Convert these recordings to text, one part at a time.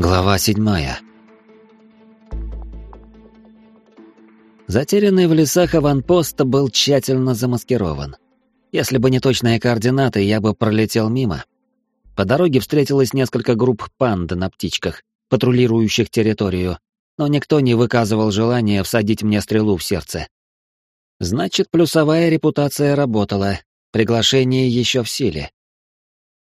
Глава седьмая. Затерянный в лесах аванпост был тщательно замаскирован. Если бы не точные координаты, я бы пролетел мимо. По дороге встретилось несколько групп панд на птичках, патрулирующих территорию, но никто не выказывал желания всадить мне стрелу в сердце. Значит, плюсовая репутация работала, приглашение еще в силе.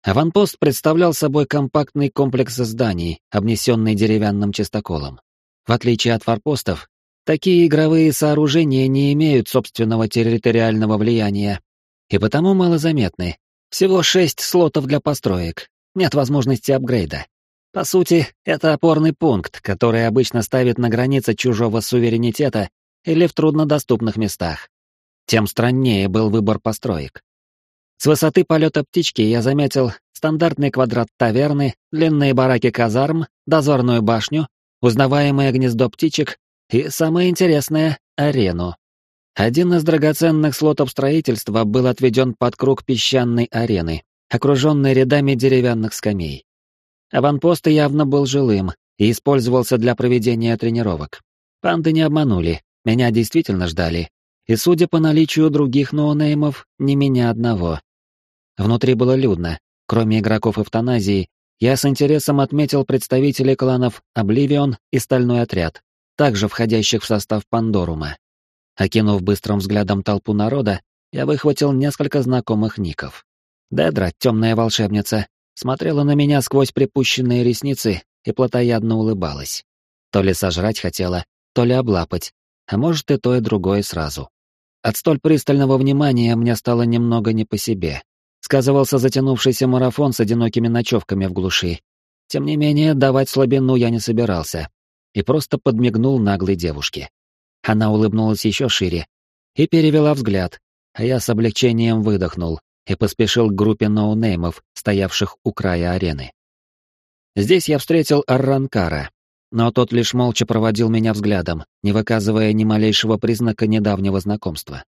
Аванпост представлял собой компактный комплекс зданий, обнесенный деревянным чистоколом. В отличие от форпостов, такие игровые сооружения не имеют собственного территориального влияния и потому малозаметны. Всего шесть слотов для построек, нет возможности апгрейда. По сути, это опорный пункт, который обычно ставит на границе чужого суверенитета или в труднодоступных местах. Тем страннее был выбор построек. С высоты полета птички я заметил стандартный квадрат таверны, длинные бараки казарм, дозорную башню, узнаваемое гнездо птичек и, самое интересное, арену. Один из драгоценных слотов строительства был отведен под круг песчаной арены, окруженной рядами деревянных скамей. Аванпост явно был жилым и использовался для проведения тренировок. Панды не обманули, меня действительно ждали. И судя по наличию других ноунеймов, не меня одного. Внутри было людно. Кроме игроков эвтаназии, я с интересом отметил представителей кланов Обливион и Стальной Отряд, также входящих в состав Пандорума. Окинув быстрым взглядом толпу народа, я выхватил несколько знакомых ников. Дедра, темная волшебница, смотрела на меня сквозь припущенные ресницы и плотоядно улыбалась. То ли сожрать хотела, то ли облапать, а может и то и другое сразу. От столь пристального внимания мне стало немного не по себе сказывался затянувшийся марафон с одинокими ночевками в глуши. Тем не менее, давать слабину я не собирался и просто подмигнул наглой девушке. Она улыбнулась еще шире и перевела взгляд, а я с облегчением выдохнул и поспешил к группе ноунеймов, стоявших у края арены. Здесь я встретил Арранкара, но тот лишь молча проводил меня взглядом, не выказывая ни малейшего признака недавнего знакомства.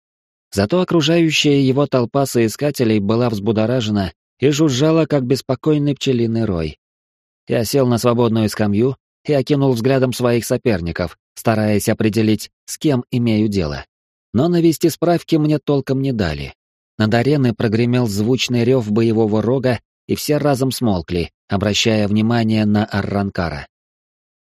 Зато окружающая его толпа соискателей была взбудоражена и жужжала, как беспокойный пчелиный рой. Я сел на свободную скамью и окинул взглядом своих соперников, стараясь определить, с кем имею дело. Но навести справки мне толком не дали. Над ареной прогремел звучный рев боевого рога, и все разом смолкли, обращая внимание на Арранкара.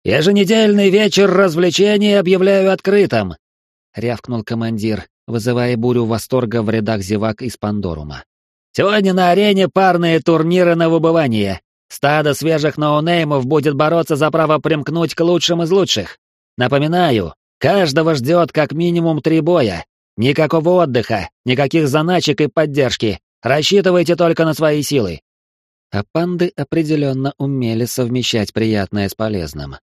«Еженедельный вечер развлечений объявляю открытым!» — рявкнул командир, вызывая бурю восторга в рядах зевак из Пандорума. «Сегодня на арене парные турниры на выбывание. Стадо свежих ноунеймов будет бороться за право примкнуть к лучшим из лучших. Напоминаю, каждого ждет как минимум три боя. Никакого отдыха, никаких заначек и поддержки. Рассчитывайте только на свои силы». А панды определенно умели совмещать приятное с полезным.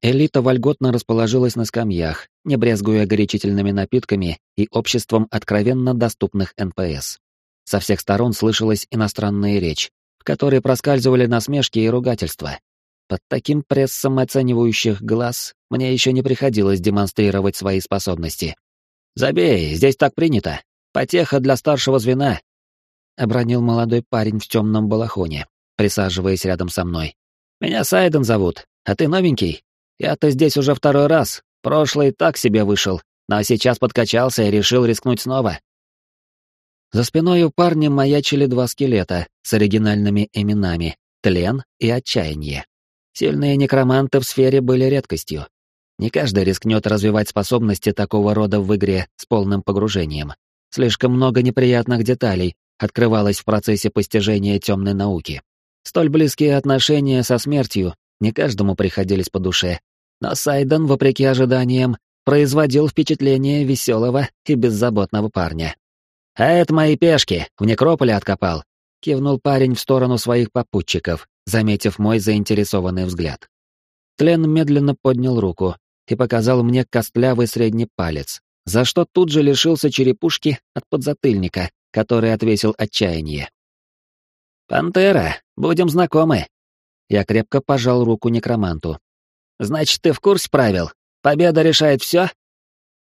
Элита вольготно расположилась на скамьях, не брезгуя горячительными напитками и обществом откровенно доступных НПС. Со всех сторон слышалась иностранная речь, в которой проскальзывали насмешки и ругательства. Под таким прессом оценивающих глаз мне еще не приходилось демонстрировать свои способности. «Забей, здесь так принято. Потеха для старшего звена», — обронил молодой парень в темном балахоне, присаживаясь рядом со мной. «Меня Сайден зовут, а ты новенький?» Я-то здесь уже второй раз, прошлый так себе вышел, но сейчас подкачался и решил рискнуть снова. За спиной у парня маячили два скелета с оригинальными именами — Тлен и Отчаяние. Сильные некроманты в сфере были редкостью. Не каждый рискнет развивать способности такого рода в игре с полным погружением. Слишком много неприятных деталей открывалось в процессе постижения темной науки. Столь близкие отношения со смертью не каждому приходились по душе, но Сайден, вопреки ожиданиям, производил впечатление веселого и беззаботного парня. «А это мои пешки, в некрополе откопал», — кивнул парень в сторону своих попутчиков, заметив мой заинтересованный взгляд. Тлен медленно поднял руку и показал мне костлявый средний палец, за что тут же лишился черепушки от подзатыльника, который отвесил отчаяние. «Пантера, будем знакомы». Я крепко пожал руку некроманту, Значит, ты в курсе правил? Победа решает все?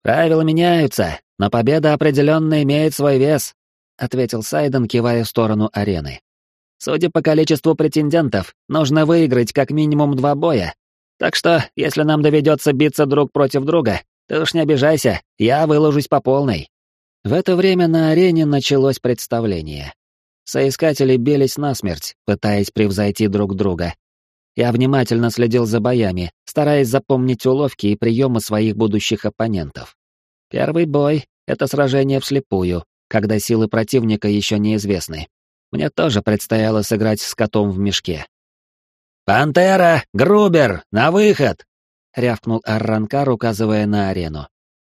Правила меняются, но победа определенно имеет свой вес, ответил Сайден, кивая в сторону арены. Судя по количеству претендентов, нужно выиграть как минимум два боя. Так что, если нам доведется биться друг против друга, ты уж не обижайся, я выложусь по полной. В это время на арене началось представление. Соискатели бились насмерть, пытаясь превзойти друг друга. Я внимательно следил за боями, стараясь запомнить уловки и приемы своих будущих оппонентов. Первый бой — это сражение вслепую, когда силы противника еще неизвестны. Мне тоже предстояло сыграть с котом в мешке. «Пантера! Грубер! На выход!» — рявкнул Арранкар, указывая на арену.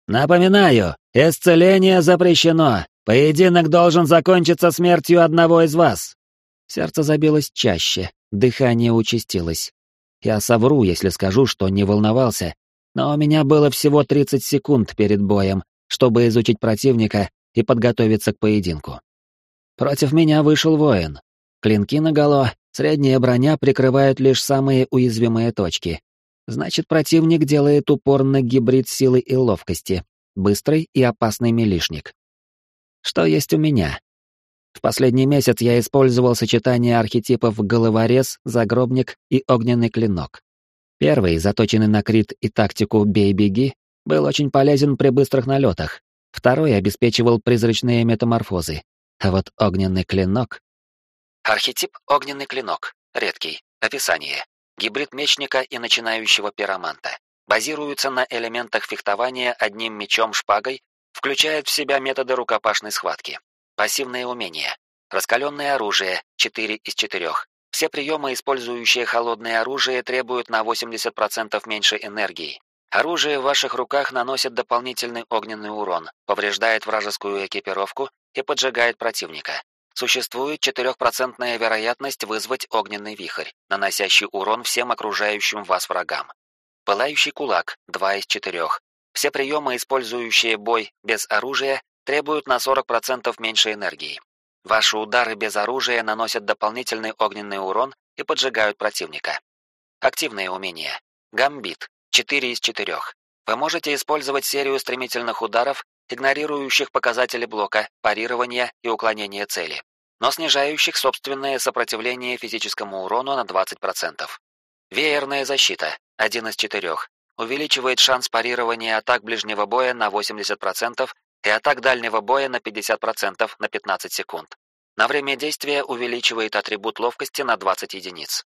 «Напоминаю, исцеление запрещено! Поединок должен закончиться смертью одного из вас!» Сердце забилось чаще, дыхание участилось. Я совру, если скажу, что не волновался, но у меня было всего 30 секунд перед боем, чтобы изучить противника и подготовиться к поединку. Против меня вышел воин. Клинки наголо, средняя броня прикрывают лишь самые уязвимые точки. Значит, противник делает упор на гибрид силы и ловкости, быстрый и опасный милишник. Что есть у меня? В последний месяц я использовал сочетание архетипов головорез, загробник и огненный клинок. Первый, заточенный на крит и тактику «бей-беги», был очень полезен при быстрых налетах. Второй обеспечивал призрачные метаморфозы. А вот огненный клинок... Архетип «Огненный клинок». Редкий. Описание. Гибрид мечника и начинающего пироманта. Базируется на элементах фехтования одним мечом-шпагой, включает в себя методы рукопашной схватки. Пассивные умения. Раскаленное оружие, 4 из 4. Все приемы, использующие холодное оружие, требуют на 80% меньше энергии. Оружие в ваших руках наносит дополнительный огненный урон, повреждает вражескую экипировку и поджигает противника. Существует 4% вероятность вызвать огненный вихрь, наносящий урон всем окружающим вас врагам. Пылающий кулак, 2 из 4. Все приемы, использующие бой без оружия, требуют на 40% меньше энергии. Ваши удары без оружия наносят дополнительный огненный урон и поджигают противника. Активные умения. Гамбит. 4 из 4. Вы можете использовать серию стремительных ударов, игнорирующих показатели блока, парирования и уклонения цели, но снижающих собственное сопротивление физическому урону на 20%. Веерная защита. 1 из 4. Увеличивает шанс парирования атак ближнего боя на 80% и атак дальнего боя на 50% на 15 секунд. На время действия увеличивает атрибут ловкости на 20 единиц.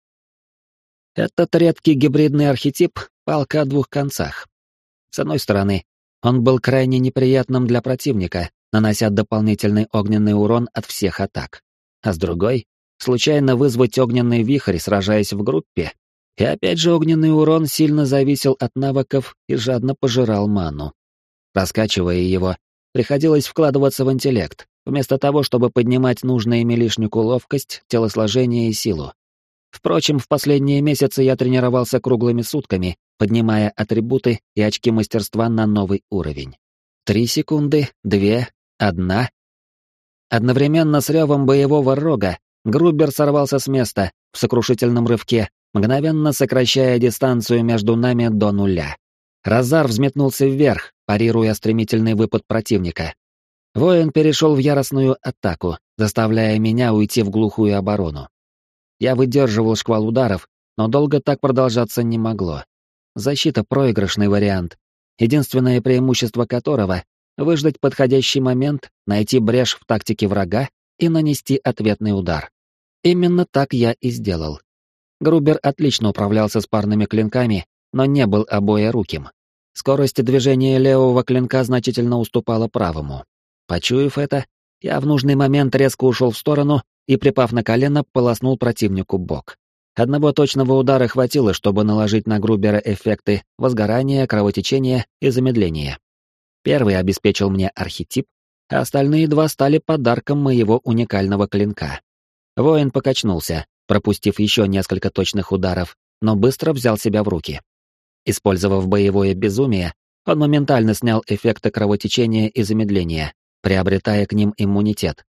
Этот редкий гибридный архетип — палка о двух концах. С одной стороны, он был крайне неприятным для противника, нанося дополнительный огненный урон от всех атак. А с другой, случайно вызвать огненный вихрь, сражаясь в группе. И опять же огненный урон сильно зависел от навыков и жадно пожирал ману. Раскачивая его, Приходилось вкладываться в интеллект, вместо того, чтобы поднимать нужные милишнику ловкость, телосложение и силу. Впрочем, в последние месяцы я тренировался круглыми сутками, поднимая атрибуты и очки мастерства на новый уровень. Три секунды, две, одна. Одновременно с ревом боевого рога Грубер сорвался с места в сокрушительном рывке, мгновенно сокращая дистанцию между нами до нуля. Разар взметнулся вверх, парируя стремительный выпад противника. Воин перешел в яростную атаку, заставляя меня уйти в глухую оборону. Я выдерживал шквал ударов, но долго так продолжаться не могло. Защита — проигрышный вариант, единственное преимущество которого — выждать подходящий момент, найти брешь в тактике врага и нанести ответный удар. Именно так я и сделал. Грубер отлично управлялся с парными клинками но не был обоеруким. Скорость движения левого клинка значительно уступала правому. Почуяв это, я в нужный момент резко ушел в сторону и, припав на колено, полоснул противнику бок. Одного точного удара хватило, чтобы наложить на Грубера эффекты возгорания, кровотечения и замедления. Первый обеспечил мне архетип, а остальные два стали подарком моего уникального клинка. Воин покачнулся, пропустив еще несколько точных ударов, но быстро взял себя в руки. Использовав боевое безумие, он моментально снял эффекты кровотечения и замедления, приобретая к ним иммунитет.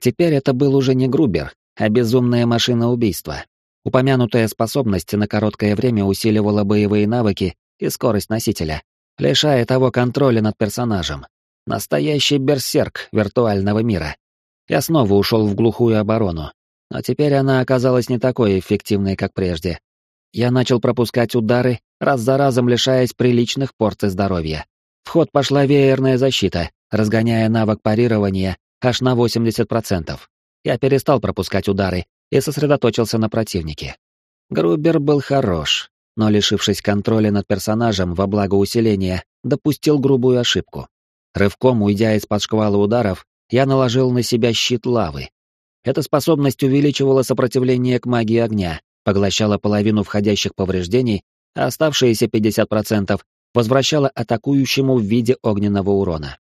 Теперь это был уже не Грубер, а безумная машина убийства. Упомянутая способность на короткое время усиливала боевые навыки и скорость носителя, лишая того контроля над персонажем. Настоящий берсерк виртуального мира. Я снова ушел в глухую оборону. Но теперь она оказалась не такой эффективной, как прежде. Я начал пропускать удары, раз за разом лишаясь приличных порций здоровья. В ход пошла веерная защита, разгоняя навык парирования аж на 80%. Я перестал пропускать удары и сосредоточился на противнике. Грубер был хорош, но, лишившись контроля над персонажем во благо усиления, допустил грубую ошибку. Рывком уйдя из-под шквала ударов, я наложил на себя щит лавы. Эта способность увеличивала сопротивление к магии огня, поглощала половину входящих повреждений, а оставшиеся 50% возвращала атакующему в виде огненного урона.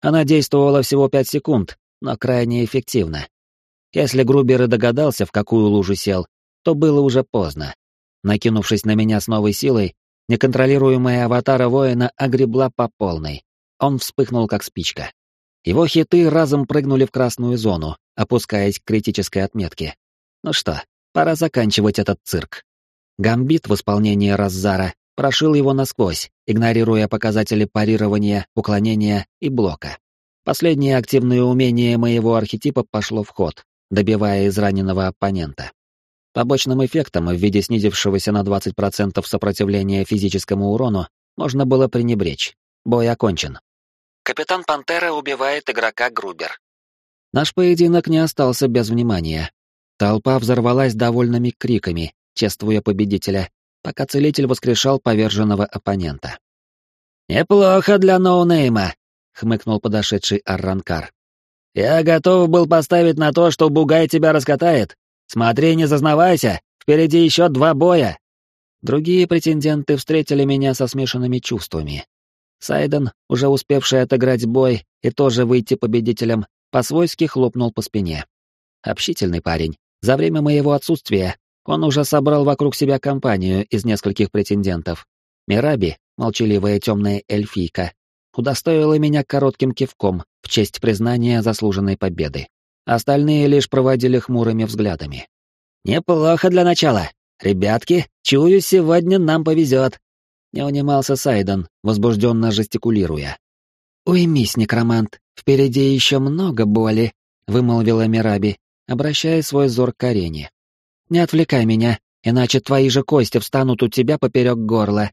Она действовала всего 5 секунд, но крайне эффективно. Если Грубер и догадался, в какую лужу сел, то было уже поздно. Накинувшись на меня с новой силой, неконтролируемая аватара воина огребла по полной. Он вспыхнул как спичка. Его хиты разом прыгнули в красную зону, опускаясь к критической отметке. Ну что, пора заканчивать этот цирк. Гамбит в исполнении Раззара прошил его насквозь, игнорируя показатели парирования, уклонения и блока. Последнее активное умение моего архетипа пошло в ход, добивая израненного оппонента. Побочным эффектом в виде снизившегося на 20% сопротивления физическому урону можно было пренебречь. Бой окончен. Капитан Пантера убивает игрока Грубер. Наш поединок не остался без внимания. Толпа взорвалась довольными криками, чествуя победителя, пока целитель воскрешал поверженного оппонента. «Неплохо для ноунейма», — хмыкнул подошедший Арранкар. «Я готов был поставить на то, что Бугай тебя раскатает, Смотри, не зазнавайся, впереди еще два боя. Другие претенденты встретили меня со смешанными чувствами. Сайден, уже успевший отыграть бой и тоже выйти победителем, по-свойски хлопнул по спине. Общительный парень. За время моего отсутствия он уже собрал вокруг себя компанию из нескольких претендентов. Мираби, молчаливая темная эльфийка, удостоила меня коротким кивком в честь признания заслуженной победы. Остальные лишь проводили хмурыми взглядами. «Неплохо для начала. Ребятки, чую, сегодня нам повезет», — не унимался Сайден, возбужденно жестикулируя. «Уймись, некромант, впереди еще много боли», — вымолвила Мираби, обращая свой взор к арене. «Не отвлекай меня, иначе твои же кости встанут у тебя поперек горла».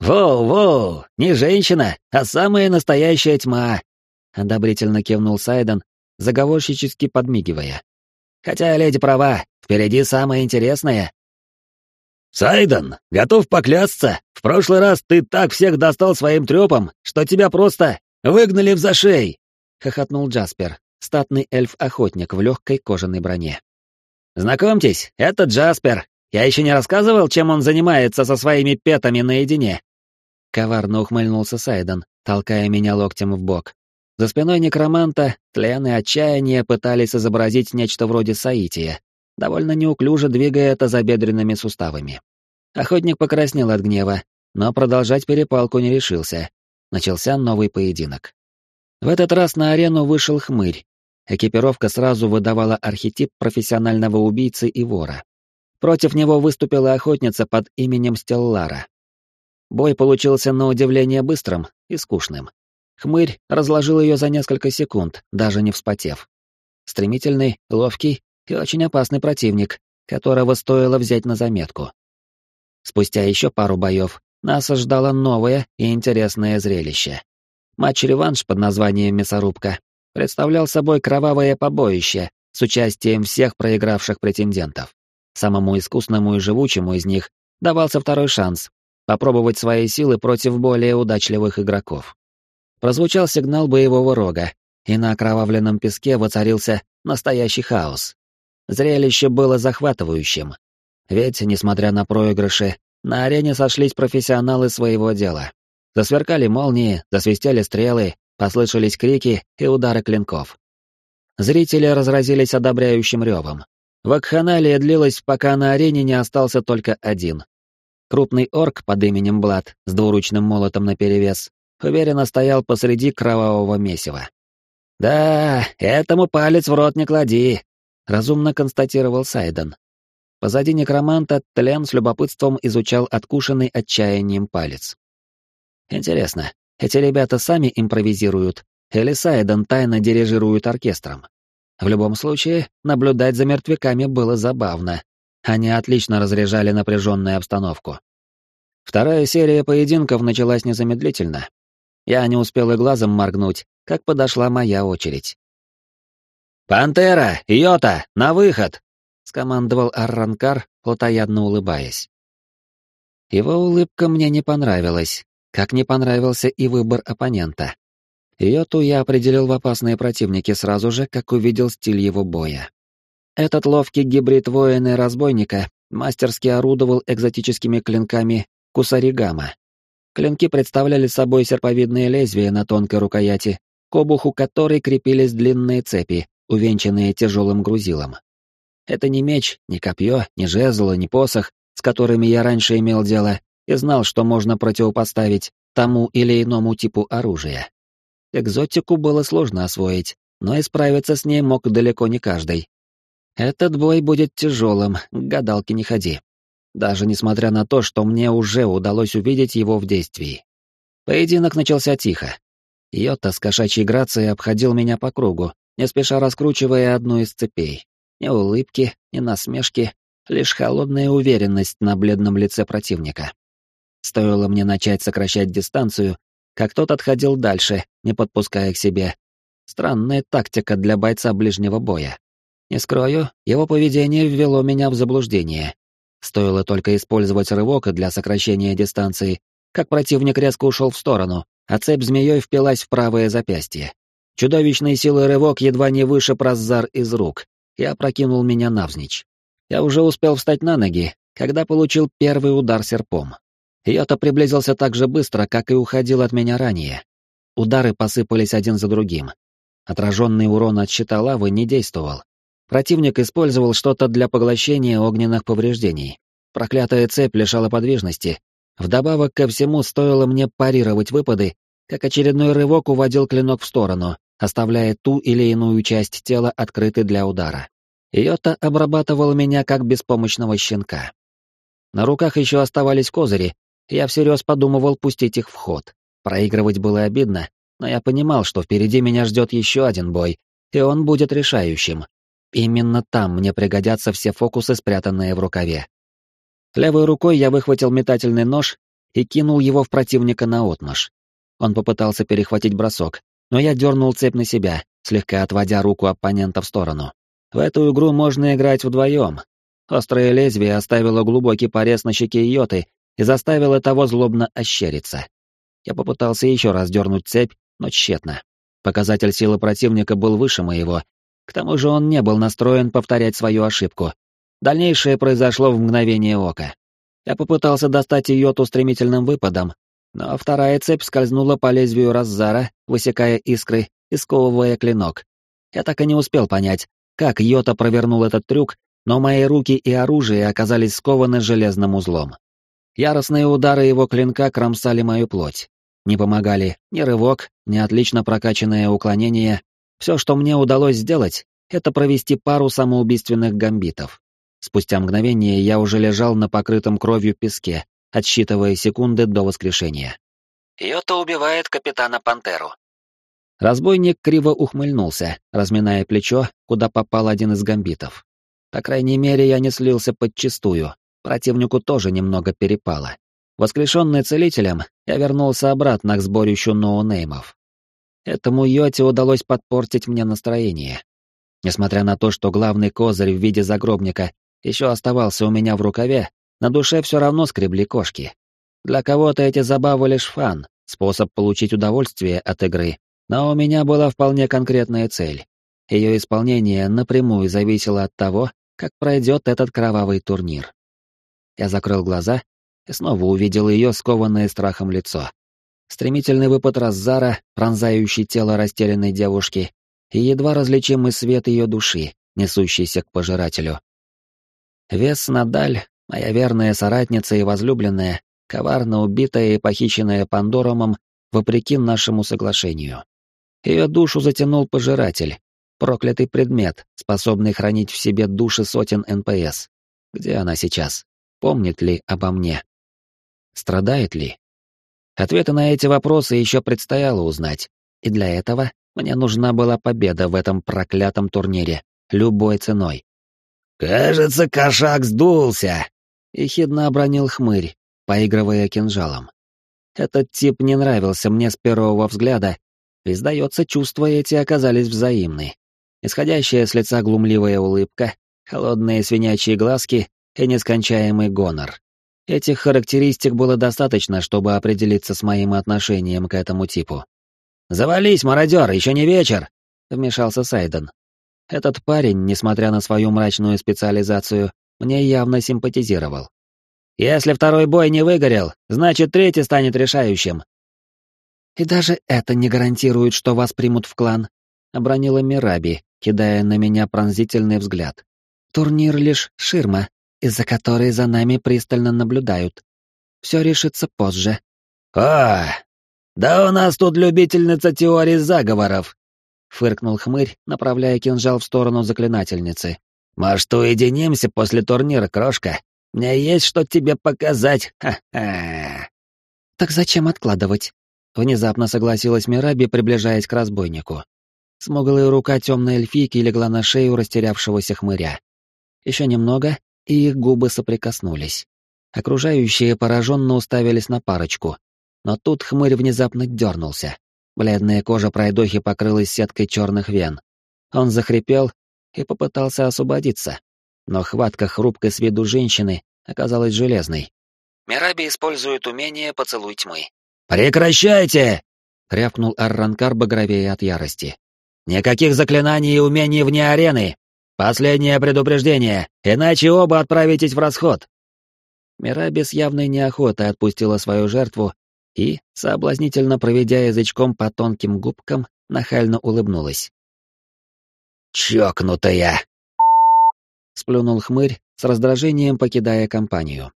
«Воу-воу, не женщина, а самая настоящая тьма», — одобрительно кивнул Сайден, заговорщически подмигивая. «Хотя леди права, впереди самое интересное». «Сайден, готов поклясться, в прошлый раз ты так всех достал своим трёпом, что тебя просто выгнали в зашей!» — хохотнул Джаспер, статный эльф-охотник в легкой кожаной броне. «Знакомьтесь, это Джаспер. Я еще не рассказывал, чем он занимается со своими петами наедине». Коварно ухмыльнулся Сайден, толкая меня локтем в бок. За спиной некроманта тлен и отчаяние пытались изобразить нечто вроде соития, довольно неуклюже двигая тазобедренными суставами. Охотник покраснел от гнева, но продолжать перепалку не решился. Начался новый поединок. В этот раз на арену вышел хмырь. Экипировка сразу выдавала архетип профессионального убийцы и вора. Против него выступила охотница под именем Стеллара. Бой получился на удивление быстрым и скучным. Хмырь разложил ее за несколько секунд, даже не вспотев. Стремительный, ловкий и очень опасный противник, которого стоило взять на заметку. Спустя еще пару боев нас ожидало новое и интересное зрелище. Матч-реванш под названием «Мясорубка» представлял собой кровавое побоище с участием всех проигравших претендентов. Самому искусному и живучему из них давался второй шанс попробовать свои силы против более удачливых игроков. Прозвучал сигнал боевого рога, и на окровавленном песке воцарился настоящий хаос. Зрелище было захватывающим. Ведь, несмотря на проигрыши, на арене сошлись профессионалы своего дела. Засверкали молнии, засвистели стрелы, послышались крики и удары клинков. Зрители разразились одобряющим ревом. Вакханалия длилась, пока на арене не остался только один. Крупный орк под именем Блад с двуручным молотом наперевес уверенно стоял посреди кровавого месива. «Да, этому палец в рот не клади», — разумно констатировал Сайден. Позади некроманта Тлен с любопытством изучал откушенный отчаянием палец. «Интересно, эти ребята сами импровизируют, или Сайден тайно дирижирует оркестром? В любом случае, наблюдать за мертвяками было забавно. Они отлично разряжали напряженную обстановку. Вторая серия поединков началась незамедлительно. Я не успел и глазом моргнуть, как подошла моя очередь. «Пантера! Йота! На выход!» — скомандовал Арранкар, плотоядно улыбаясь. Его улыбка мне не понравилась, как не понравился и выбор оппонента. Йоту я определил в опасные противники сразу же, как увидел стиль его боя. Этот ловкий гибрид воина и разбойника мастерски орудовал экзотическими клинками кусаригама. Клинки представляли собой серповидные лезвия на тонкой рукояти, к обуху которой крепились длинные цепи, увенчанные тяжелым грузилом. Это не меч, не копье, не жезл, не посох, с которыми я раньше имел дело, и знал, что можно противопоставить тому или иному типу оружия. Экзотику было сложно освоить, но и справиться с ней мог далеко не каждый. Этот бой будет тяжелым, гадалки не ходи. Даже несмотря на то, что мне уже удалось увидеть его в действии. Поединок начался тихо. Йота с кошачьей грацией обходил меня по кругу, не спеша раскручивая одну из цепей. Ни улыбки, ни насмешки, лишь холодная уверенность на бледном лице противника. Стоило мне начать сокращать дистанцию, как тот отходил дальше, не подпуская к себе. Странная тактика для бойца ближнего боя. Не скрою, его поведение ввело меня в заблуждение. Стоило только использовать рывок для сокращения дистанции, как противник резко ушел в сторону, а цепь змеей впилась в правое запястье. Чудовищной силой рывок едва не вышиб раззар из рук и опрокинул меня навзничь. Я уже успел встать на ноги, когда получил первый удар серпом. Йота приблизился так же быстро, как и уходил от меня ранее. Удары посыпались один за другим. Отраженный урон от щита лавы не действовал. Противник использовал что-то для поглощения огненных повреждений. Проклятая цепь лишала подвижности. Вдобавок ко всему стоило мне парировать выпады, как очередной рывок уводил клинок в сторону, оставляя ту или иную часть тела открытой для удара. Йота обрабатывал меня как беспомощного щенка. На руках еще оставались козыри, и я всерьез подумывал пустить их в ход. Проигрывать было обидно, но я понимал, что впереди меня ждет еще один бой, и он будет решающим. Именно там мне пригодятся все фокусы, спрятанные в рукаве. Левой рукой я выхватил метательный нож и кинул его в противника наотмашь. Он попытался перехватить бросок, но я дернул цепь на себя, слегка отводя руку оппонента в сторону. В эту игру можно играть вдвоем. Острое лезвие оставило глубокий порез на щеке Йоты и заставило того злобно ощериться. Я попытался еще раз дернуть цепь, но тщетно. Показатель силы противника был выше моего, к тому же он не был настроен повторять свою ошибку. Дальнейшее произошло в мгновение ока. Я попытался достать Йоту стремительным выпадом, но вторая цепь скользнула по лезвию Раззара, высекая искры и сковывая клинок. Я так и не успел понять, как Йота провернул этот трюк, но мои руки и оружие оказались скованы железным узлом. Яростные удары его клинка кромсали мою плоть. Не помогали ни рывок, ни отлично прокачанное уклонение. Все, что мне удалось сделать, это провести пару самоубийственных гамбитов. Спустя мгновение я уже лежал на покрытом кровью песке, отсчитывая секунды до воскрешения. Йота убивает капитана Пантеру. Разбойник криво ухмыльнулся, разминая плечо, куда попал один из гамбитов. По крайней мере, я не слился подчистую, противнику тоже немного перепало. Воскрешенный целителем, я вернулся обратно к сборищу ноунеймов. Этому Йоте удалось подпортить мне настроение. Несмотря на то, что главный козырь в виде загробника еще оставался у меня в рукаве, на душе все равно скребли кошки. Для кого-то эти забавы лишь фан, способ получить удовольствие от игры, но у меня была вполне конкретная цель. Ее исполнение напрямую зависело от того, как пройдет этот кровавый турнир. Я закрыл глаза и снова увидел ее скованное страхом лицо. Стремительный выпад Раззара, пронзающий тело растерянной девушки, и едва различимый свет ее души, несущийся к пожирателю. Вес Надаль Моя верная соратница и возлюбленная, коварно убитая и похищенная Пандоромом, вопреки нашему соглашению. Ее душу затянул пожиратель, проклятый предмет, способный хранить в себе души сотен НПС. Где она сейчас? Помнит ли обо мне? Страдает ли? Ответы на эти вопросы еще предстояло узнать. И для этого мне нужна была победа в этом проклятом турнире, любой ценой. «Кажется, кошак сдулся!» — ехидно обронил хмырь, поигрывая кинжалом. Этот тип не нравился мне с первого взгляда, и, сдается, чувства эти оказались взаимны. Исходящая с лица глумливая улыбка, холодные свинячьи глазки и нескончаемый гонор. Этих характеристик было достаточно, чтобы определиться с моим отношением к этому типу. «Завались, мародер, еще не вечер!» — вмешался Сайден. Этот парень, несмотря на свою мрачную специализацию, мне явно симпатизировал. «Если второй бой не выгорел, значит, третий станет решающим». «И даже это не гарантирует, что вас примут в клан», — обронила Мираби, кидая на меня пронзительный взгляд. «Турнир лишь ширма, из-за которой за нами пристально наблюдают. Все решится позже». «О, да у нас тут любительница теории заговоров», — фыркнул хмырь, направляя кинжал в сторону заклинательницы. «Может, уединимся после турнира, крошка? Мне есть что тебе показать, ха-ха!» «Так зачем откладывать?» — внезапно согласилась Мираби, приближаясь к разбойнику. Смуглая рука темной эльфийки легла на шею растерявшегося хмыря. Еще немного, и их губы соприкоснулись. Окружающие пораженно уставились на парочку. Но тут хмырь внезапно дернулся. Бледная кожа пройдохи покрылась сеткой черных вен. Он захрипел и попытался освободиться. Но хватка хрупкой с виду женщины оказалась железной. Мираби использует умение «Поцелуй тьмы». «Прекращайте!» — рявкнул Арранкар багровее от ярости. Никаких заклинаний и умений вне арены. Последнее предупреждение, иначе оба отправитесь в расход. Мираби с явной неохотой отпустила свою жертву и, соблазнительно проведя язычком по тонким губкам, нахально улыбнулась. «Чокнутая!» — сплюнул хмырь, с раздражением покидая компанию.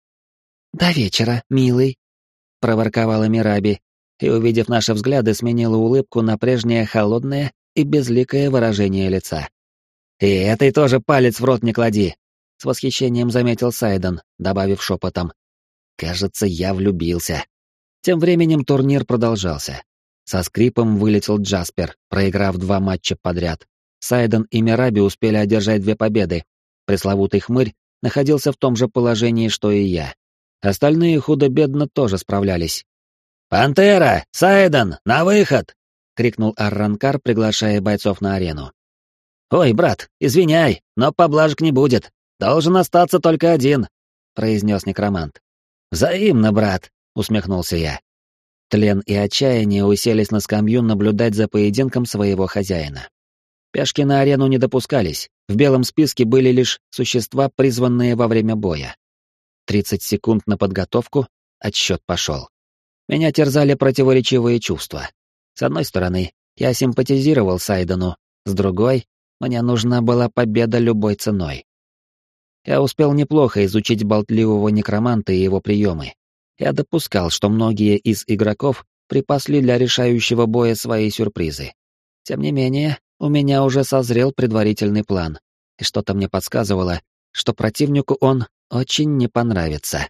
«До вечера, милый!» — проворковала Мираби, и, увидев наши взгляды, сменила улыбку на прежнее холодное и безликое выражение лица. «И этой тоже палец в рот не клади!» — с восхищением заметил Сайден, добавив шепотом. «Кажется, я влюбился». Тем временем турнир продолжался. Со скрипом вылетел Джаспер, проиграв два матча подряд. Сайден и Мираби успели одержать две победы. Пресловутый хмырь находился в том же положении, что и я. Остальные худо-бедно тоже справлялись. «Пантера! Сайден! На выход!» — крикнул Арранкар, приглашая бойцов на арену. «Ой, брат, извиняй, но поблажек не будет. Должен остаться только один», — произнес некромант. «Взаимно, брат», — усмехнулся я. Тлен и отчаяние уселись на скамью наблюдать за поединком своего хозяина. Пешки на арену не допускались, в белом списке были лишь существа, призванные во время боя. Тридцать секунд на подготовку, отсчет пошел. Меня терзали противоречивые чувства. С одной стороны, я симпатизировал Сайдену, с другой, мне нужна была победа любой ценой. Я успел неплохо изучить болтливого некроманта и его приемы. Я допускал, что многие из игроков припасли для решающего боя свои сюрпризы. Тем не менее, у меня уже созрел предварительный план, и что-то мне подсказывало, что противнику он очень не понравится.